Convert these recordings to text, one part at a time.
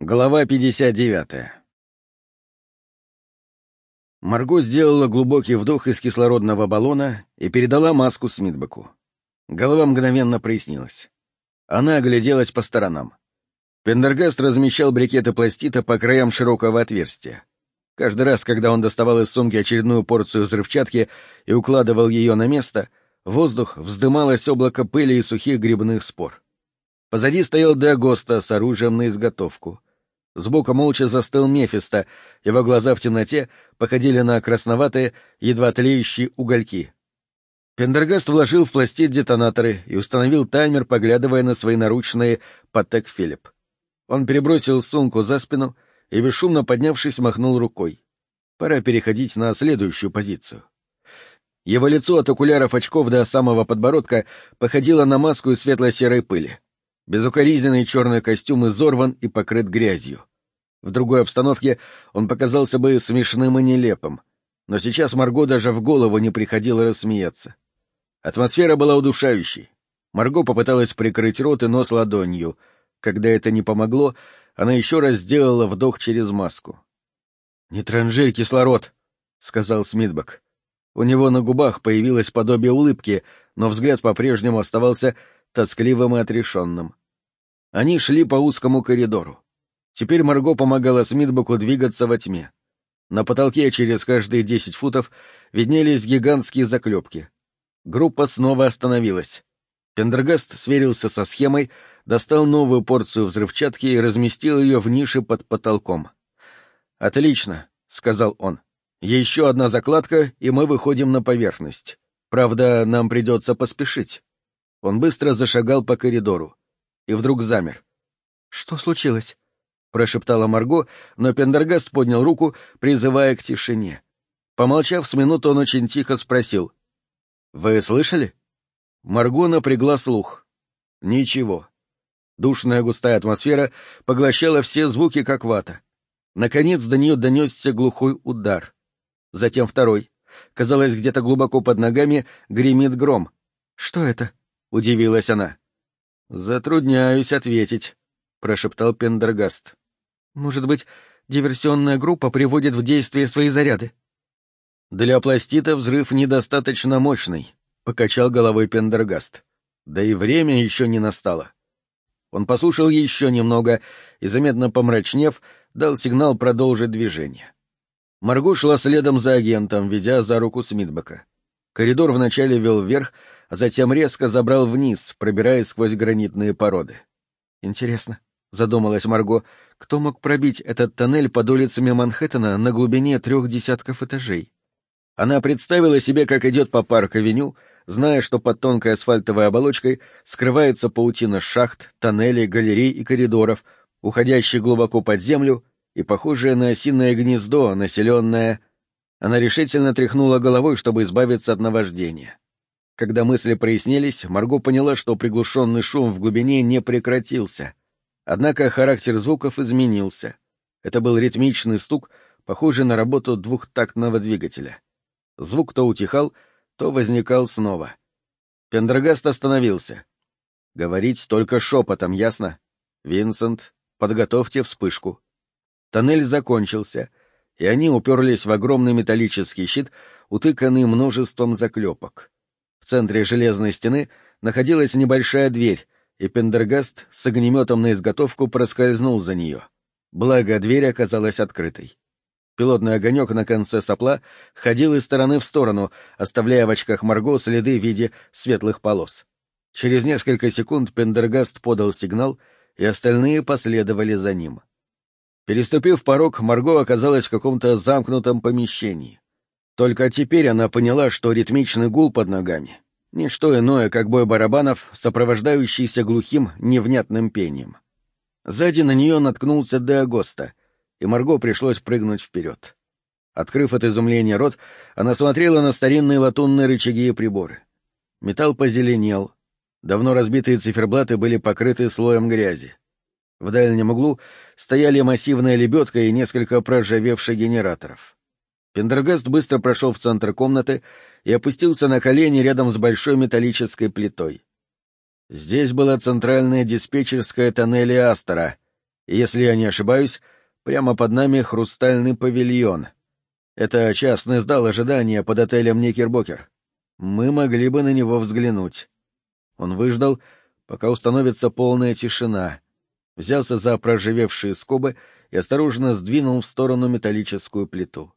Глава 59. Марго сделала глубокий вдох из кислородного баллона и передала маску Смитбеку. Голова мгновенно прояснилась. Она огляделась по сторонам. Пендергаст размещал брикеты пластита по краям широкого отверстия. Каждый раз, когда он доставал из сумки очередную порцию взрывчатки и укладывал ее на место, воздух вздымалось облако пыли и сухих грибных спор. Позади стоял Деагоста с оружием на изготовку — Сбоку молча застыл Мефисто, его глаза в темноте походили на красноватые, едва тлеющие угольки. Пендергаст вложил в пластид детонаторы и установил таймер, поглядывая на свои наручные Патек Филипп. Он перебросил сумку за спину и, бесшумно поднявшись, махнул рукой. Пора переходить на следующую позицию. Его лицо от окуляров очков до самого подбородка походило на маску из светло-серой пыли. Безукоризненный черный костюм изорван и покрыт грязью. В другой обстановке он показался бы смешным и нелепым, но сейчас Марго даже в голову не приходило рассмеяться. Атмосфера была удушающей. Марго попыталась прикрыть рот и нос ладонью. Когда это не помогло, она еще раз сделала вдох через маску. — Не транжирь кислород, — сказал Смитбек. У него на губах появилось подобие улыбки, но взгляд по-прежнему оставался тоскливым и отрешенным. Они шли по узкому коридору. Теперь Марго помогала Смитбеку двигаться во тьме. На потолке через каждые десять футов виднелись гигантские заклепки. Группа снова остановилась. Пендергаст сверился со схемой, достал новую порцию взрывчатки и разместил ее в нише под потолком. «Отлично», — сказал он. «Еще одна закладка, и мы выходим на поверхность. Правда, нам придется поспешить». Он быстро зашагал по коридору и вдруг замер. «Что случилось?» — прошептала Марго, но Пендергаст поднял руку, призывая к тишине. Помолчав с минуту, он очень тихо спросил. «Вы слышали?» Марго напрягла слух. «Ничего». Душная густая атмосфера поглощала все звуки, как вата. Наконец до нее донесся глухой удар. Затем второй. Казалось, где-то глубоко под ногами гремит гром. «Что это?» — удивилась она. «Затрудняюсь ответить», — прошептал Пендергаст. «Может быть, диверсионная группа приводит в действие свои заряды?» «Для пластита взрыв недостаточно мощный», — покачал головой Пендергаст. «Да и время еще не настало». Он послушал еще немного и, заметно помрачнев, дал сигнал продолжить движение. Марго шла следом за агентом, ведя за руку Смитбека. Коридор вначале вел вверх, а затем резко забрал вниз, пробираясь сквозь гранитные породы. «Интересно», — задумалась Марго, — «кто мог пробить этот тоннель под улицами Манхэттена на глубине трех десятков этажей?» Она представила себе, как идет по парк-авеню, зная, что под тонкой асфальтовой оболочкой скрывается паутина шахт, тоннелей, галерей и коридоров, уходящих глубоко под землю и похожее на осиное гнездо, населенное... Она решительно тряхнула головой, чтобы избавиться от наваждения. Когда мысли прояснились, Марго поняла, что приглушенный шум в глубине не прекратился. Однако характер звуков изменился. Это был ритмичный стук, похожий на работу двухтактного двигателя. Звук то утихал, то возникал снова. Пендрагаст остановился. Говорить только шепотом, ясно? Винсент, подготовьте вспышку. Тоннель закончился, и они уперлись в огромный металлический щит, утыканный множеством заклепок центре железной стены находилась небольшая дверь, и Пендергаст с огнеметом на изготовку проскользнул за нее. Благо, дверь оказалась открытой. Пилотный огонек на конце сопла ходил из стороны в сторону, оставляя в очках Марго следы в виде светлых полос. Через несколько секунд Пендергаст подал сигнал, и остальные последовали за ним. Переступив порог, Марго оказалась в каком-то замкнутом помещении. Только теперь она поняла, что ритмичный гул под ногами — ничто иное, как бой барабанов, сопровождающийся глухим, невнятным пением. Сзади на нее наткнулся Деагоста, и Марго пришлось прыгнуть вперед. Открыв от изумления рот, она смотрела на старинные латунные рычаги и приборы. Металл позеленел. Давно разбитые циферблаты были покрыты слоем грязи. В дальнем углу стояли массивная лебедка и несколько проржавевших генераторов. Пендергаст быстро прошел в центр комнаты и опустился на колени рядом с большой металлической плитой. Здесь была центральная диспетчерская тоннеля Астера, если я не ошибаюсь, прямо под нами хрустальный павильон. Это частный зал ожидания под отелем Никербокер. Мы могли бы на него взглянуть. Он выждал, пока установится полная тишина, взялся за проживевшие скобы и осторожно сдвинул в сторону металлическую плиту.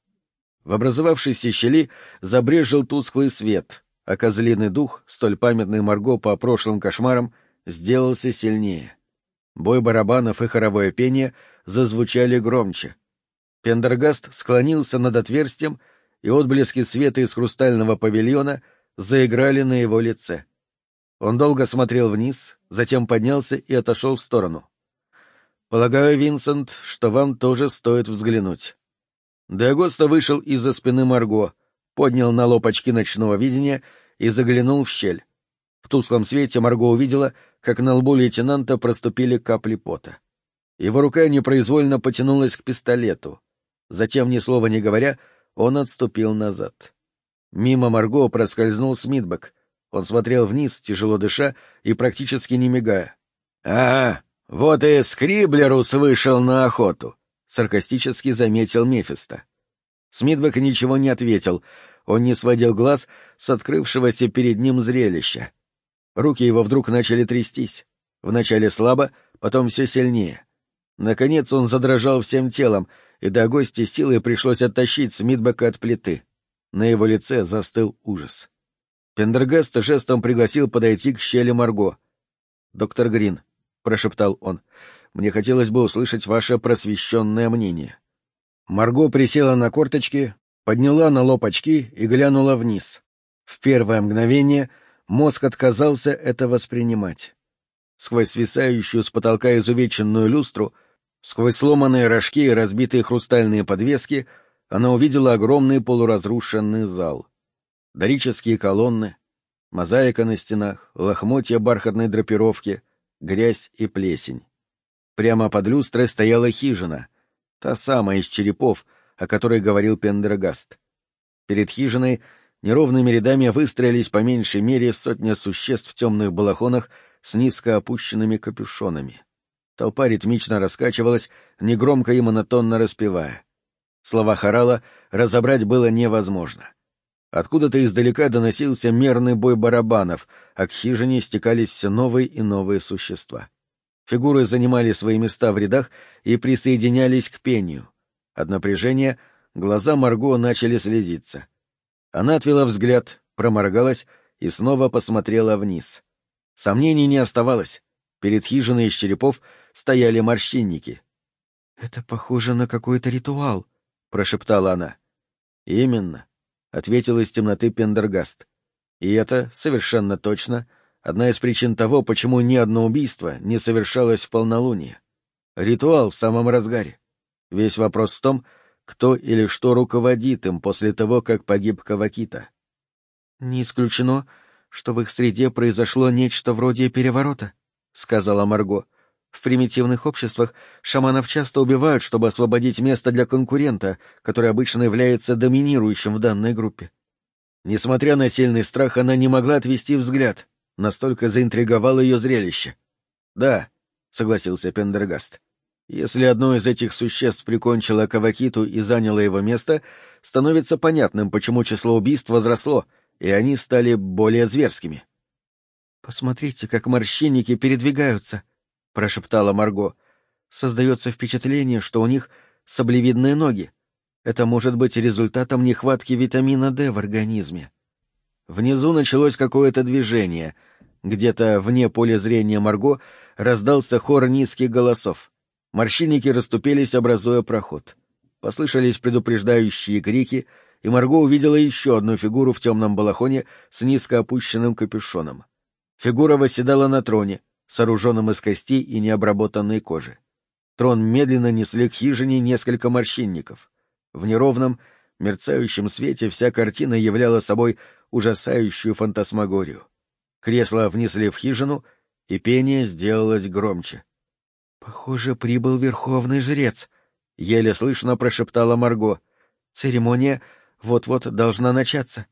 В образовавшейся щели забрежил тусклый свет, а козлиный дух, столь памятный Марго по прошлым кошмарам, сделался сильнее. Бой барабанов и хоровое пение зазвучали громче. Пендергаст склонился над отверстием, и отблески света из хрустального павильона заиграли на его лице. Он долго смотрел вниз, затем поднялся и отошел в сторону. «Полагаю, Винсент, что вам тоже стоит взглянуть». Деагоста вышел из-за спины Марго, поднял на лоб ночного видения и заглянул в щель. В тусклом свете Марго увидела, как на лбу лейтенанта проступили капли пота. Его рука непроизвольно потянулась к пистолету. Затем, ни слова не говоря, он отступил назад. Мимо Марго проскользнул Смитбек. Он смотрел вниз, тяжело дыша и практически не мигая. — Ага, вот и Скриблерус вышел на охоту, — саркастически заметил Мефисто. Смитбек ничего не ответил, он не сводил глаз с открывшегося перед ним зрелища. Руки его вдруг начали трястись. Вначале слабо, потом все сильнее. Наконец он задрожал всем телом, и до гости силой пришлось оттащить Смитбека от плиты. На его лице застыл ужас. Пендергаст жестом пригласил подойти к щели Марго. «Доктор Грин», — прошептал он, — «мне хотелось бы услышать ваше просвещенное мнение». Марго присела на корточки, подняла на лоб очки и глянула вниз. В первое мгновение мозг отказался это воспринимать. Сквозь свисающую с потолка изувеченную люстру, сквозь сломанные рожки и разбитые хрустальные подвески, она увидела огромный полуразрушенный зал. Дорические колонны, мозаика на стенах, лохмотья бархатной драпировки, грязь и плесень. Прямо под люстрой стояла хижина, та самая из черепов — о которой говорил Пендергаст. Перед хижиной неровными рядами выстроились по меньшей мере сотня существ в темных балахонах с низко опущенными капюшонами. Толпа ритмично раскачивалась, негромко и монотонно распевая. Слова хорала разобрать было невозможно. Откуда-то издалека доносился мерный бой барабанов, а к хижине стекались все новые и новые существа. Фигуры занимали свои места в рядах и присоединялись к пению. От напряжения глаза Марго начали слезиться. Она отвела взгляд, проморгалась и снова посмотрела вниз. Сомнений не оставалось. Перед хижиной из черепов стояли морщинники. — Это похоже на какой-то ритуал, — прошептала она. — Именно, — ответил из темноты Пендергаст. И это, совершенно точно, одна из причин того, почему ни одно убийство не совершалось в полнолуние. Ритуал в самом разгаре. Весь вопрос в том, кто или что руководит им после того, как погиб Кавакита. «Не исключено, что в их среде произошло нечто вроде переворота», — сказала Марго. «В примитивных обществах шаманов часто убивают, чтобы освободить место для конкурента, который обычно является доминирующим в данной группе». Несмотря на сильный страх, она не могла отвести взгляд. Настолько заинтриговало ее зрелище. «Да», — согласился Пендергаст. Если одно из этих существ прикончило Кавакиту и заняло его место, становится понятным, почему число убийств возросло, и они стали более зверскими. — Посмотрите, как морщинники передвигаются, — прошептала Марго. — Создается впечатление, что у них саблевидные ноги. Это может быть результатом нехватки витамина D в организме. Внизу началось какое-то движение. Где-то вне поля зрения Марго раздался хор низких голосов. Морщинники расступились, образуя проход. Послышались предупреждающие крики, и Марго увидела еще одну фигуру в темном балахоне с низко опущенным капюшоном. Фигура восседала на троне, сооруженном из костей и необработанной кожи. Трон медленно несли к хижине несколько морщинников. В неровном, мерцающем свете вся картина являла собой ужасающую фантасмагорию. Кресло внесли в хижину, и пение сделалось громче. «Похоже, прибыл верховный жрец», — еле слышно прошептала Марго. «Церемония вот-вот должна начаться».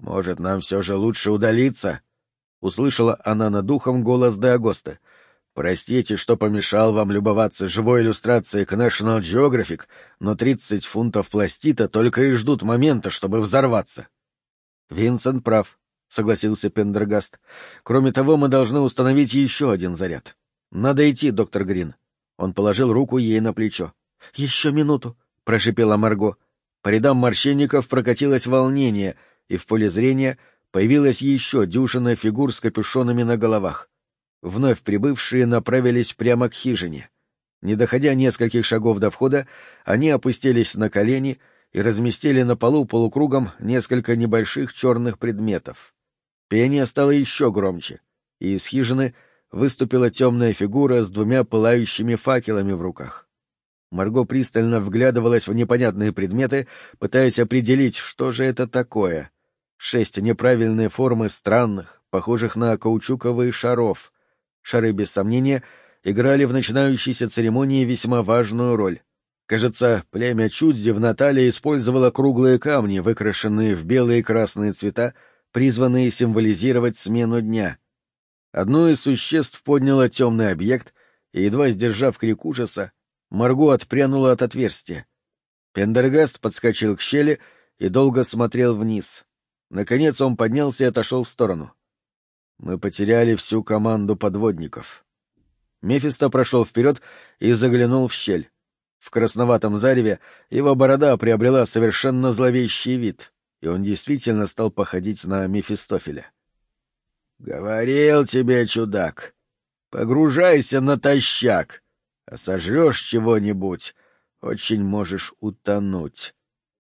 «Может, нам все же лучше удалиться?» — услышала она над духом голос Деагоста. Простите, что помешал вам любоваться живой иллюстрацией к National Geographic, но тридцать фунтов пластита только и ждут момента, чтобы взорваться. Винсент прав, — согласился Пендергаст. Кроме того, мы должны установить еще один заряд. Надо идти, доктор Грин. Он положил руку ей на плечо. — Еще минуту, — прошипела Марго. По рядам морщинников прокатилось волнение, и в поле зрения появилась еще дюжина фигур с капюшонами на головах. Вновь прибывшие направились прямо к хижине. Не доходя нескольких шагов до входа, они опустились на колени и разместили на полу полукругом несколько небольших черных предметов. Пение стало еще громче, и из хижины выступила темная фигура с двумя пылающими факелами в руках. Марго пристально вглядывалась в непонятные предметы, пытаясь определить, что же это такое. Шесть неправильные формы странных, похожих на каучуковые шаров. Шары, без сомнения, играли в начинающейся церемонии весьма важную роль. Кажется, племя Чудзи в Натале использовало круглые камни, выкрашенные в белые и красные цвета, призванные символизировать смену дня. Одно из существ подняло темный объект, и, едва сдержав крик ужаса, Марго отпрянула от отверстия. Пендергаст подскочил к щели и долго смотрел вниз. Наконец он поднялся и отошел в сторону. Мы потеряли всю команду подводников. Мефисто прошел вперед и заглянул в щель. В красноватом зареве его борода приобрела совершенно зловещий вид, и он действительно стал походить на Мефистофеля. — Говорил тебе, чудак, погружайся натощак, а сожрешь чего-нибудь, очень можешь утонуть.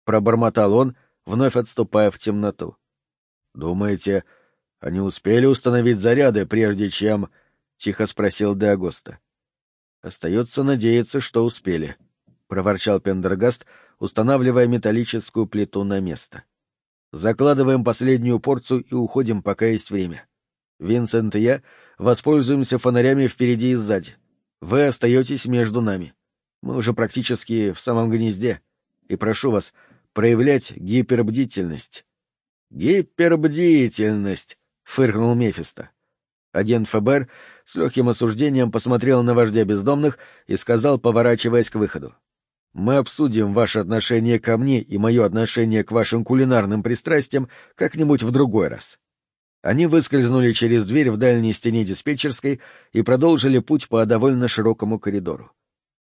Пробормотал он, вновь отступая в темноту. — Думаете, они успели установить заряды, прежде чем... — тихо спросил Деагоста. — Остается надеяться, что успели, — проворчал Пендергаст, устанавливая металлическую плиту на место. — Закладываем последнюю порцию и уходим, пока есть время. Винсент и я воспользуемся фонарями впереди и сзади. Вы остаетесь между нами. Мы уже практически в самом гнезде. И прошу вас проявлять гипербдительность. — Гипербдительность! — фыркнул Мефисто. Агент ФБР с легким осуждением посмотрел на вождя бездомных и сказал, поворачиваясь к выходу. «Мы обсудим ваше отношение ко мне и мое отношение к вашим кулинарным пристрастиям как-нибудь в другой раз». Они выскользнули через дверь в дальней стене диспетчерской и продолжили путь по довольно широкому коридору.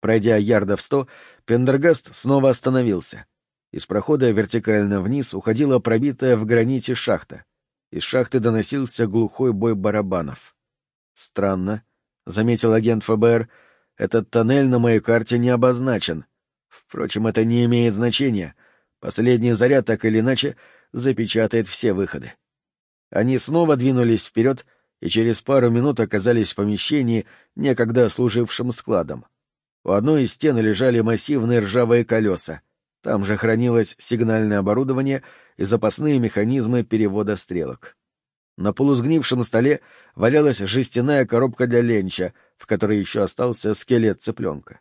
Пройдя ярдов сто, Пендергаст снова остановился. Из прохода вертикально вниз уходила пробитая в граните шахта — из шахты доносился глухой бой барабанов. «Странно», — заметил агент ФБР, — «этот тоннель на моей карте не обозначен. Впрочем, это не имеет значения. Последний заряд так или иначе запечатает все выходы». Они снова двинулись вперед и через пару минут оказались в помещении, некогда служившем складом. У одной из стен лежали массивные ржавые колеса. Там же хранилось сигнальное оборудование — и запасные механизмы перевода стрелок. На полусгнившем столе валялась жестяная коробка для ленча, в которой еще остался скелет цыпленка.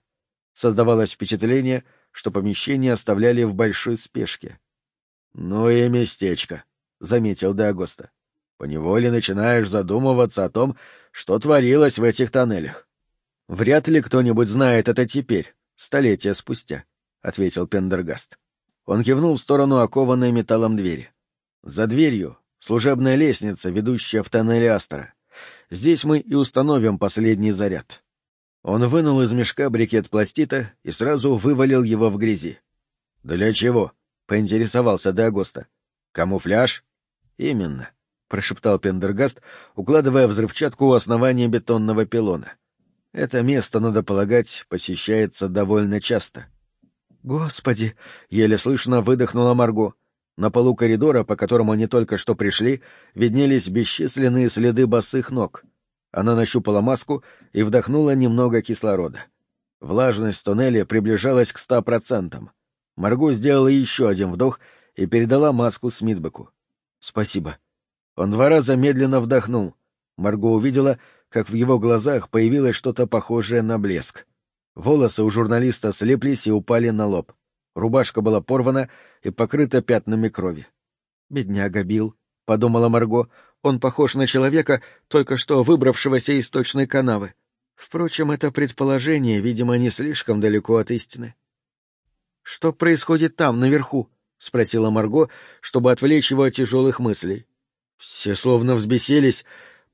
Создавалось впечатление, что помещение оставляли в большой спешке. — Ну и местечко, — заметил Деагоста. — Поневоле начинаешь задумываться о том, что творилось в этих тоннелях. — Вряд ли кто-нибудь знает это теперь, столетия спустя, — ответил Пендергаст. Он кивнул в сторону окованной металлом двери. За дверью служебная лестница, ведущая в тоннель Астера. Здесь мы и установим последний заряд. Он вынул из мешка брикет пластита и сразу вывалил его в грязи. — Для чего? — поинтересовался Деагоста. — Камуфляж? — Именно, — прошептал Пендергаст, укладывая взрывчатку у основания бетонного пилона. Это место, надо полагать, посещается довольно часто. — «Господи!» — еле слышно выдохнула Марго. На полу коридора, по которому они только что пришли, виднелись бесчисленные следы босых ног. Она нащупала маску и вдохнула немного кислорода. Влажность туннеля приближалась к ста процентам. Марго сделала еще один вдох и передала маску Смитбеку. «Спасибо». Он два раза медленно вдохнул. Марго увидела, как в его глазах появилось что-то похожее на блеск. Волосы у журналиста слеплись и упали на лоб. Рубашка была порвана и покрыта пятнами крови. «Бедняга Билл», — подумала Марго, — «он похож на человека, только что выбравшегося из точной канавы». Впрочем, это предположение, видимо, не слишком далеко от истины. — Что происходит там, наверху? — спросила Марго, чтобы отвлечь его от тяжелых мыслей. Все словно взбесились,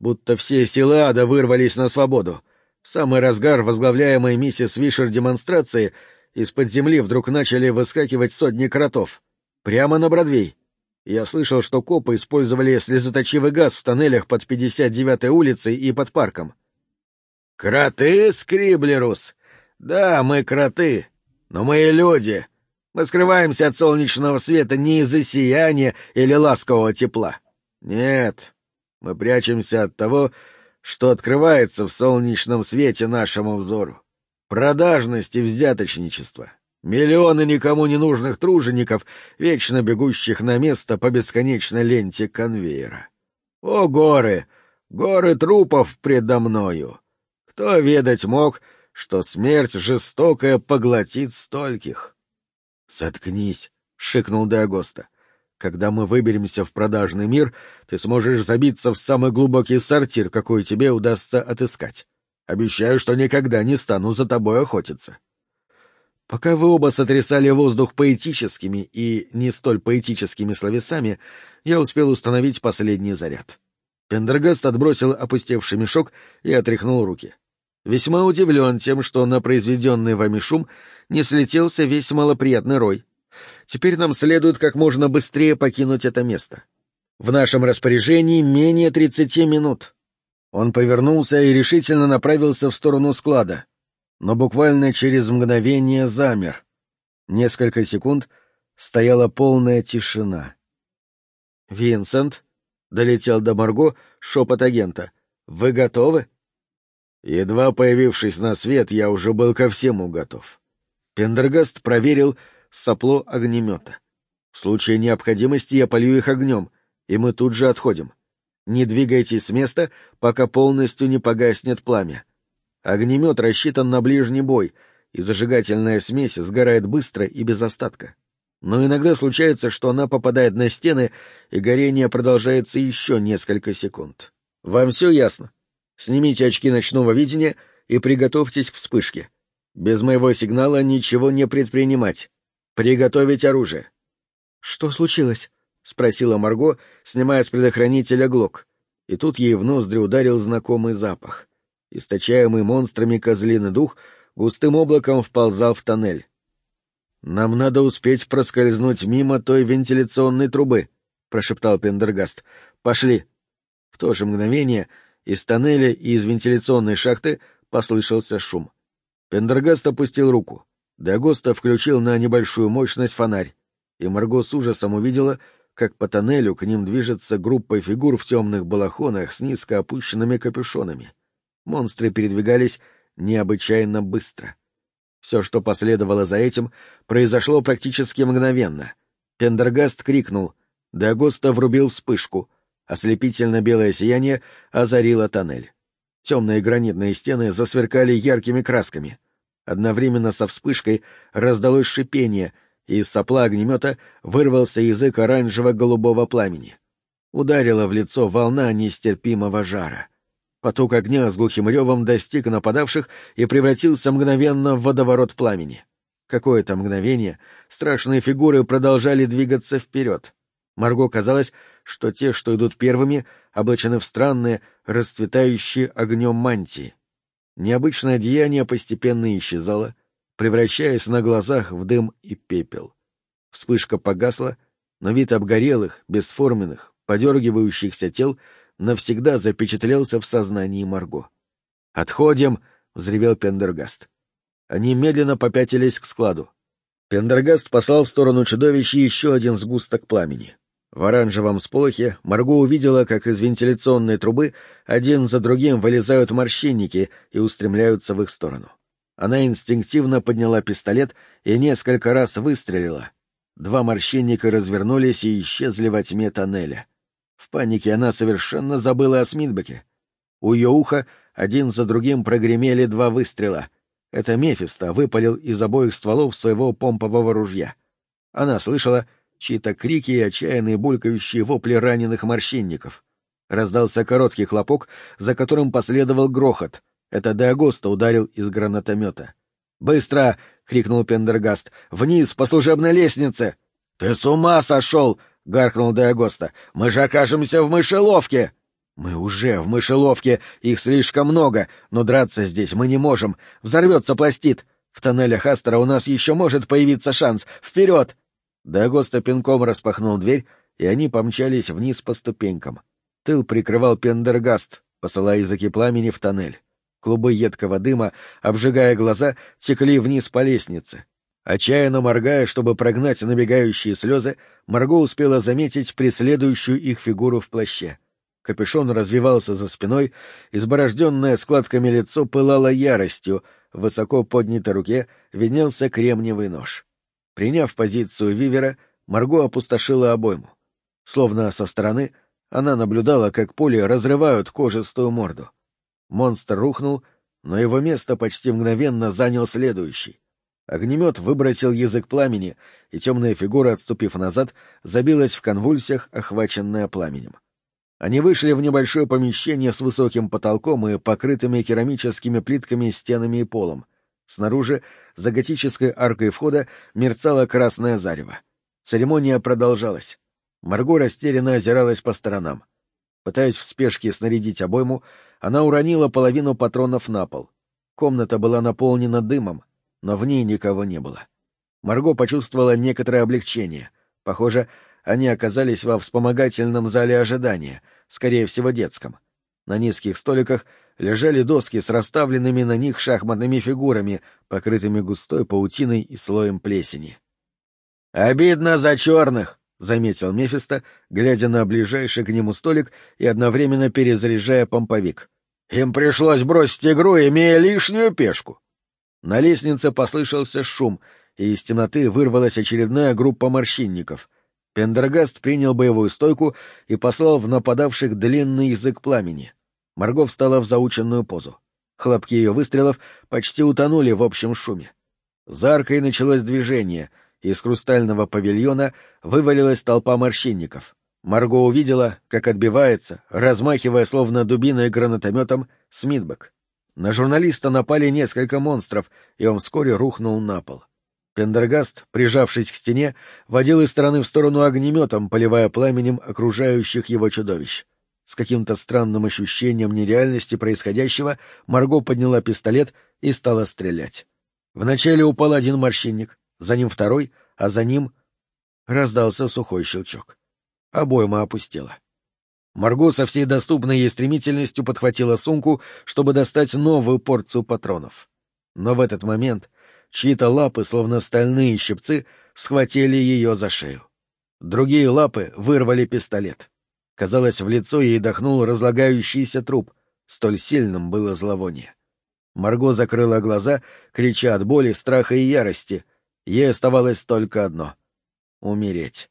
будто все силы ада вырвались на свободу. В самый разгар возглавляемой миссис Вишер демонстрации из-под земли вдруг начали выскакивать сотни кротов. Прямо на Бродвей. Я слышал, что копы использовали слезоточивый газ в тоннелях под 59-й улицей и под парком. «Кроты, Скриблерус? Да, мы кроты, но мы и люди. Мы скрываемся от солнечного света не из-за сияния или ласкового тепла. Нет, мы прячемся от того, что открывается в солнечном свете нашему взору. Продажность и взяточничество. Миллионы никому не нужных тружеников, вечно бегущих на место по бесконечной ленте конвейера. О, горы! Горы трупов предо мною! Кто ведать мог, что смерть жестокая поглотит стольких? — Заткнись, — шикнул Деагоста. Когда мы выберемся в продажный мир, ты сможешь забиться в самый глубокий сортир, какой тебе удастся отыскать. Обещаю, что никогда не стану за тобой охотиться. Пока вы оба сотрясали воздух поэтическими и не столь поэтическими словесами, я успел установить последний заряд. Пендергаст отбросил опустевший мешок и отряхнул руки. Весьма удивлен тем, что на произведенный вами шум не слетелся весь малоприятный рой. Теперь нам следует как можно быстрее покинуть это место. В нашем распоряжении менее тридцати минут. Он повернулся и решительно направился в сторону склада, но буквально через мгновение замер. Несколько секунд стояла полная тишина. «Винсент?» — долетел до Марго шепот агента. «Вы готовы?» Едва появившись на свет, я уже был ко всему готов. Пендергаст проверил сопло огнемета. В случае необходимости я полью их огнем, и мы тут же отходим. Не двигайтесь с места, пока полностью не погаснет пламя. Огнемет рассчитан на ближний бой, и зажигательная смесь сгорает быстро и без остатка. Но иногда случается, что она попадает на стены, и горение продолжается еще несколько секунд. Вам все ясно? Снимите очки ночного видения и приготовьтесь к вспышке. Без моего сигнала ничего не предпринимать. Приготовить оружие. — Что случилось? — спросила Марго, снимая с предохранителя глок. И тут ей в ноздри ударил знакомый запах. Источаемый монстрами козлиный дух густым облаком вползал в тоннель. — Нам надо успеть проскользнуть мимо той вентиляционной трубы, — прошептал Пендергаст. — Пошли. В то же мгновение из тоннеля и из вентиляционной шахты послышался шум. Пендергаст опустил руку. Дагоста включил на небольшую мощность фонарь, и Марго с ужасом увидела, как по тоннелю к ним движется группа фигур в темных балахонах с низко опущенными капюшонами. Монстры передвигались необычайно быстро. Все, что последовало за этим, произошло практически мгновенно. Пендергаст крикнул, Дагоста врубил вспышку, ослепительно белое сияние озарило тоннель. Темные гранитные стены засверкали яркими красками — Одновременно со вспышкой раздалось шипение, и из сопла огнемета вырвался язык оранжево-голубого пламени. Ударила в лицо волна нестерпимого жара. Поток огня с глухим ревом достиг нападавших и превратился мгновенно в водоворот пламени. Какое-то мгновение страшные фигуры продолжали двигаться вперед. Марго казалось, что те, что идут первыми, облачены в странные, расцветающие огнем мантии. Необычное одеяние постепенно исчезало, превращаясь на глазах в дым и пепел. Вспышка погасла, но вид обгорелых, бесформенных, подергивающихся тел навсегда запечатлелся в сознании Марго. «Отходим!» — взревел Пендергаст. Они медленно попятились к складу. Пендергаст послал в сторону чудовища еще один сгусток пламени. В оранжевом сполохе Марго увидела, как из вентиляционной трубы один за другим вылезают морщинники и устремляются в их сторону. Она инстинктивно подняла пистолет и несколько раз выстрелила. Два морщинника развернулись и исчезли во тьме тоннеля. В панике она совершенно забыла о Смитбеке. У ее уха один за другим прогремели два выстрела. Это Мефисто выпалил из обоих стволов своего помпового ружья. Она слышала, чьи-то крики и отчаянные булькающие вопли раненых морщинников. Раздался короткий хлопок, за которым последовал грохот. Это Деагоста ударил из гранатомета. «Быстро!» — крикнул Пендергаст. «Вниз, по служебной лестнице!» «Ты с ума сошел!» — гаркнул Деагоста. «Мы же окажемся в мышеловке!» «Мы уже в мышеловке, их слишком много, но драться здесь мы не можем. Взорвется пластит. В тоннелях Астера у нас еще может появиться шанс. Вперед!» Деагоста пинком распахнул дверь, и они помчались вниз по ступенькам. Тыл прикрывал Пендергаст, посылая языки пламени в тоннель. Клубы едкого дыма, обжигая глаза, текли вниз по лестнице. Отчаянно моргая, чтобы прогнать набегающие слезы, Марго успела заметить преследующую их фигуру в плаще. Капюшон развивался за спиной, изборожденное складками лицо пылало яростью, в высоко поднятой руке виднелся кремниевый нож. Приняв позицию Вивера, Марго опустошила обойму. Словно со стороны, она наблюдала, как пули разрывают кожистую морду. Монстр рухнул, но его место почти мгновенно занял следующий. Огнемет выбросил язык пламени, и темная фигура, отступив назад, забилась в конвульсиях, охваченная пламенем. Они вышли в небольшое помещение с высоким потолком и покрытыми керамическими плитками стенами и полом. Снаружи, за готической аркой входа, мерцало красное зарево. Церемония продолжалась. Марго растерянно озиралась по сторонам. Пытаясь в спешке снарядить обойму, она уронила половину патронов на пол. Комната была наполнена дымом, но в ней никого не было. Марго почувствовала некоторое облегчение. Похоже, они оказались во вспомогательном зале ожидания, скорее всего, детском. На низких столиках лежали доски с расставленными на них шахматными фигурами, покрытыми густой паутиной и слоем плесени. «Обидно за черных!» — заметил Мефисто, глядя на ближайший к нему столик и одновременно перезаряжая помповик. «Им пришлось бросить игру, имея лишнюю пешку». На лестнице послышался шум, и из темноты вырвалась очередная группа морщинников. Пендергаст принял боевую стойку и послал в нападавших длинный язык пламени. Марго встала в заученную позу. Хлопки ее выстрелов почти утонули в общем шуме. За аркой началось движение — из хрустального павильона вывалилась толпа морщинников. Марго увидела, как отбивается, размахивая словно дубиной гранатометом, Смитбек. На журналиста напали несколько монстров, и он вскоре рухнул на пол. Пендергаст, прижавшись к стене, водил из стороны в сторону огнеметом, поливая пламенем окружающих его чудовищ. С каким-то странным ощущением нереальности происходящего Марго подняла пистолет и стала стрелять. Вначале упал один морщинник, за ним второй, а за ним раздался сухой щелчок. Обойма опустела. Марго со всей доступной ей стремительностью подхватила сумку, чтобы достать новую порцию патронов. Но в этот момент чьи-то лапы, словно стальные щипцы, схватили ее за шею. Другие лапы вырвали пистолет. Казалось, в лицо ей дохнул разлагающийся труп, столь сильным было зловоние. Марго закрыла глаза, крича от боли, страха и ярости — Ей оставалось только одно — умереть.